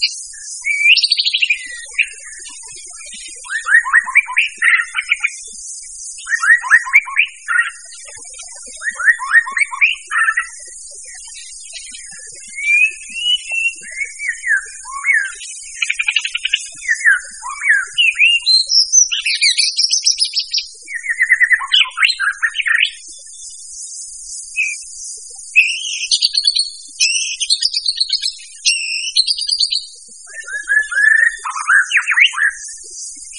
よし。I'm sorry.